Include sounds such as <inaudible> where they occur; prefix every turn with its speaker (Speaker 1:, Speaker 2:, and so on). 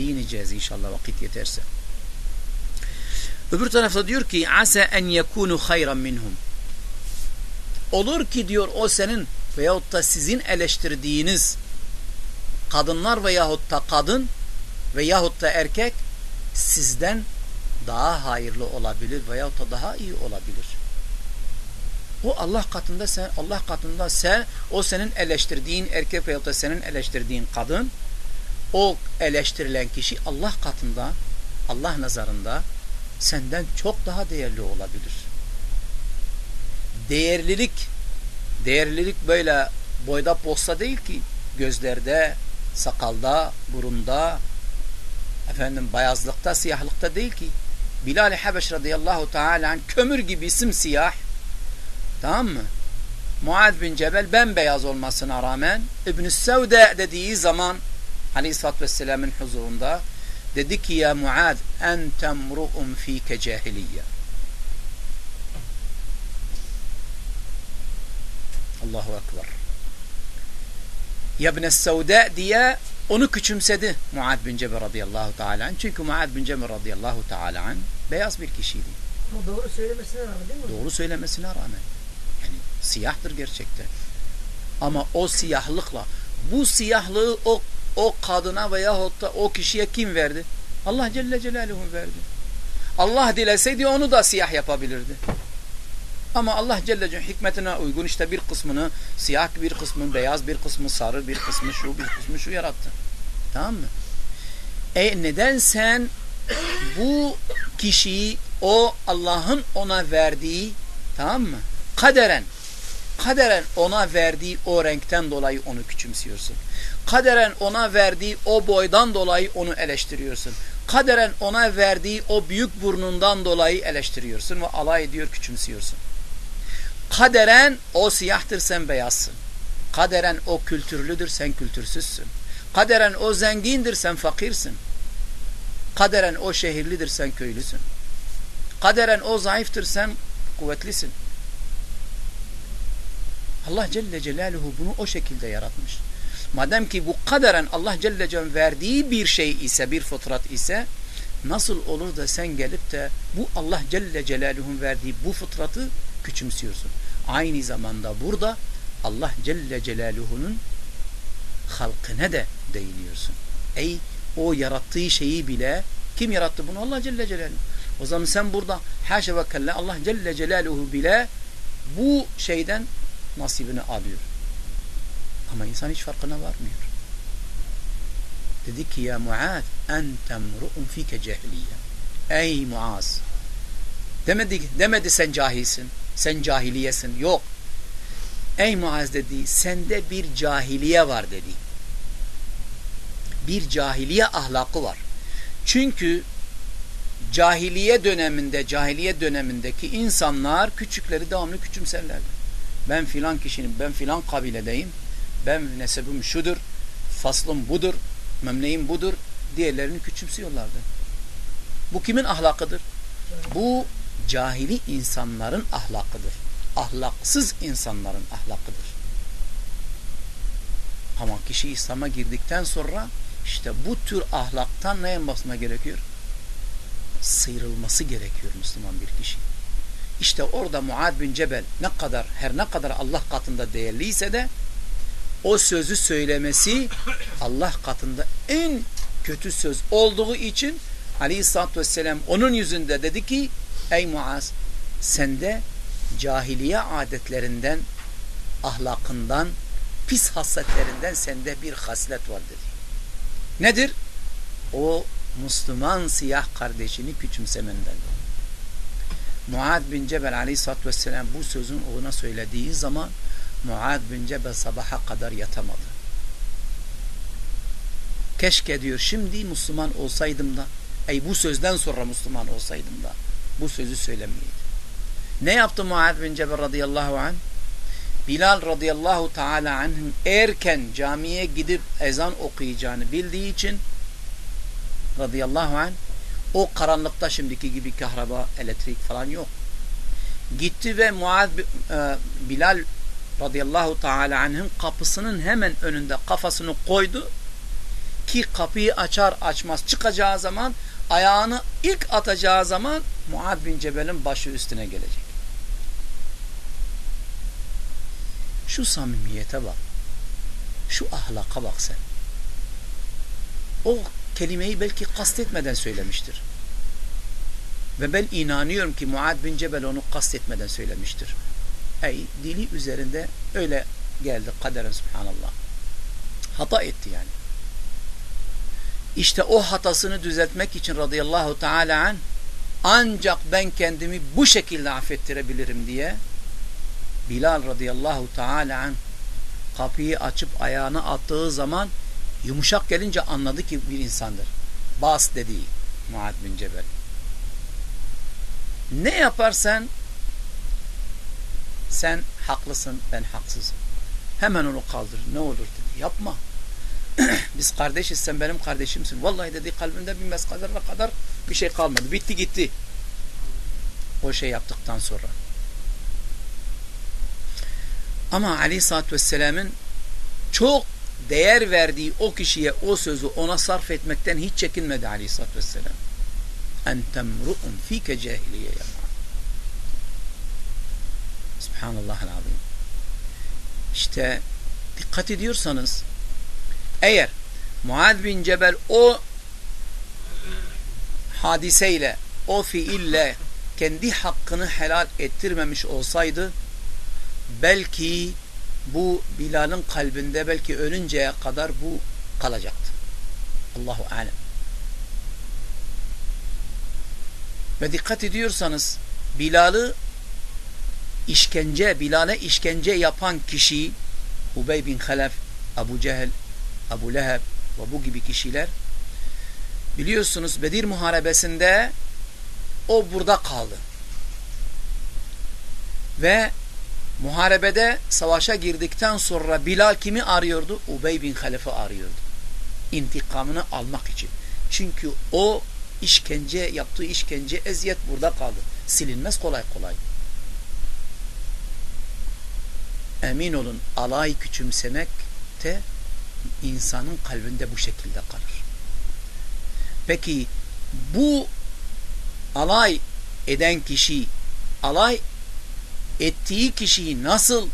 Speaker 1: değineceğiz inşallah vakit yeterse. Öbür tarafta diyor ki asa en yekunu hayran minhum. Olur ki diyor o senin veyahut da sizin eleştirdiğiniz kadınlar veyahut da kadın veyahut da erkek sizden daha hayırlı olabilir veyahut da daha iyi olabilir. O Allah katında sen Allah katında sen o senin eleştirdiğin erkek veyahut da senin eleştirdiğin kadın o eleştirilen kişi Allah katında Allah nazarında senden çok daha değerli olabilir. Değerlilik değerlilik böyle boyda posta değil ki gözlerde, sakalda, burunda efendim bayazlıkta, siyahlıkta değil ki. Bilal-i Habeş radıyallahu teala kömür gibi simsiyah tamam mı? Muad bin Cebel bembeyaz olmasına rağmen İbn-i Sevde dediği zaman aleyhissalatü vesselamın huzurunda dedi ki ya Muad ente mru'un fike cahiliye Allahu Ekber Ya İbn-i Sevde diye onu küçümsedi Muad bin Cebel radıyallahu teala. Çünkü Muad bin Cebel radıyallahu teala beyaz bir kişiydi.
Speaker 2: Ama doğru söylemesine rağmen değil mi?
Speaker 1: Doğru söylemesine rağmen. Yani siyahtır gerçekten. Ama o siyahlıkla bu siyahlığı o o kadına veyahut da o kişiye kim verdi? Allah Celle Celaluhu verdi. Allah dileseydi onu da siyah yapabilirdi. Ama Allah Celle Celaluhu hikmetine uygun işte bir kısmını siyah bir kısmını beyaz bir kısmı sarı bir kısmı şu bir kısmı şu yarattı. Tamam mı? E neden sen bu kişiyi o Allah'ın ona verdiği tamam mı? Kaderen kaderen ona verdiği o renkten dolayı onu küçümsüyorsun. Kaderen ona verdiği o boydan dolayı onu eleştiriyorsun. Kaderen ona verdiği o büyük burnundan dolayı eleştiriyorsun ve alay ediyor, küçümsüyorsun. Kaderen o siyahtır sen beyazsın. Kaderen o kültürlüdür sen kültürsüzsün. Kaderen o zengindir sen fakirsin. Kaderen o şehirlidir sen köylüsün. Kaderen o zayıftır sen kuvvetlisin. Allah Celle Celaluhu bunu o şekilde yaratmış. Madem ki bu kaderen Allah Celle Celaluhu verdiği bir şey ise, bir fıtrat ise nasıl olur da sen gelip de bu Allah Celle Celaluhu'nun verdiği bu fıtratı küçümsüyorsun. Aynı zamanda burada Allah Celle Celaluhu'nun halkına da değiniyorsun. Ey o yarattığı şeyi bile kim yarattı bunu? Allah Celle Celaluhu. O zaman sen burada haşa ve kella Allah Celle Celaluhu bile bu şeyden nasibini alıyor. Ama insan hiç farkına varmıyor. Dedi ki ya Muaz ente mru'un fike cahiliye. Ey Muaz demedi, demedi sen cahilsin. Sen cahiliyesin. Yok. Ey Muaz dedi sende bir cahiliye var dedi. Bir cahiliye ahlakı var. Çünkü cahiliye döneminde, cahiliye dönemindeki insanlar küçükleri devamlı küçümserlerdi. Ben filan kişinin, ben filan kabiledeyim, ben nesebim şudur, faslım budur, memleğim budur, diğerlerini küçümsüyorlardı. Bu kimin ahlakıdır? Bu cahili insanların ahlakıdır. Ahlaksız insanların ahlakıdır. Ama kişi İslam'a girdikten sonra işte bu tür ahlaktan ne yapmasına gerekiyor? Sıyrılması gerekiyor Müslüman bir kişi. İşte orada Muad bin Cebel ne kadar her ne kadar Allah katında değerliyse de o sözü söylemesi Allah katında en kötü söz olduğu için Aleyhisselatü Vesselam onun yüzünde dedi ki ey Muaz sende cahiliye adetlerinden ahlakından pis hasletlerinden sende bir haslet var dedi. Nedir? O Müslüman siyah kardeşini küçümsemenden. Muad bin Cebel aleyhissalatü vesselam bu sözün ona söylediği zaman Muad bin Cebel sabaha kadar yatamadı. Keşke diyor şimdi Müslüman olsaydım da ey bu sözden sonra Müslüman olsaydım da bu sözü söylemeyeydim. Ne yaptı Muad bin Cebel radıyallahu anh? Bilal radıyallahu teala anh'ın erken camiye gidip ezan okuyacağını bildiği için radıyallahu anh o karanlıkta şimdiki gibi kahraba, elektrik falan yok. Gitti ve Muaz e, Bilal radıyallahu teala anh'ın kapısının hemen önünde kafasını koydu. ki kapıyı açar açmaz çıkacağı zaman ayağını ilk atacağı zaman Muad bin Cebel'in başı üstüne gelecek. Şu samimiyete bak. Şu ahlaka bak sen. O kelimeyi belki kastetmeden söylemiştir. Ve ben inanıyorum ki Muad bin Cebel onu kastetmeden söylemiştir. Ey dili üzerinde öyle geldi kaderen subhanallah. Hata etti yani. İşte o hatasını düzeltmek için radıyallahu teala an ancak ben kendimi bu şekilde affettirebilirim diye Bilal radıyallahu teala an kapıyı açıp ayağını attığı zaman yumuşak gelince anladı ki bir insandır. Bas dedi Muad bin Cebel. Ne yaparsan sen haklısın ben haksızım. Hemen onu kaldır ne olur dedi. Yapma. <clears throat> Biz kardeşiz sen benim kardeşimsin. Vallahi dedi kalbimde bir meskadere kadar bir şey kalmadı. Bitti gitti. O şey yaptıktan sonra. Ama Ali Satt Vesselam'ın çok değer verdiği o kişiye o sözü ona sarf etmekten hiç çekinmedi Satt Vesselam. Entemru'un fike cahiliye ya Subhanallah azim. İşte dikkat ediyorsanız eğer Muad bin Cebel o hadiseyle o fiille kendi hakkını helal ettirmemiş olsaydı belki bu Bilal'ın kalbinde belki ölünceye kadar bu kalacaktı. Allahu alem. Ve dikkat ediyorsanız Bilal'ı işkence, Bilal'e işkence yapan kişi Ubey bin Halef, Abu Cehel, Abu Leheb ve bu gibi kişiler biliyorsunuz Bedir Muharebesi'nde o burada kaldı. Ve muharebede savaşa girdikten sonra Bilal kimi arıyordu? Ubey bin Halef'i arıyordu. İntikamını almak için. Çünkü o işkence, yaptığı işkence, eziyet burada kaldı. Silinmez kolay kolay. Emin olun alay küçümsemekte insanın kalbinde bu şekilde kalır. Peki bu alay eden kişi alay ettiği kişiyi nasıl